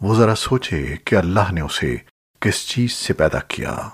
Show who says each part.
Speaker 1: وہ ذرا سوچے کہ اللہ نے اسے کس چیز سے پیدا کیا۔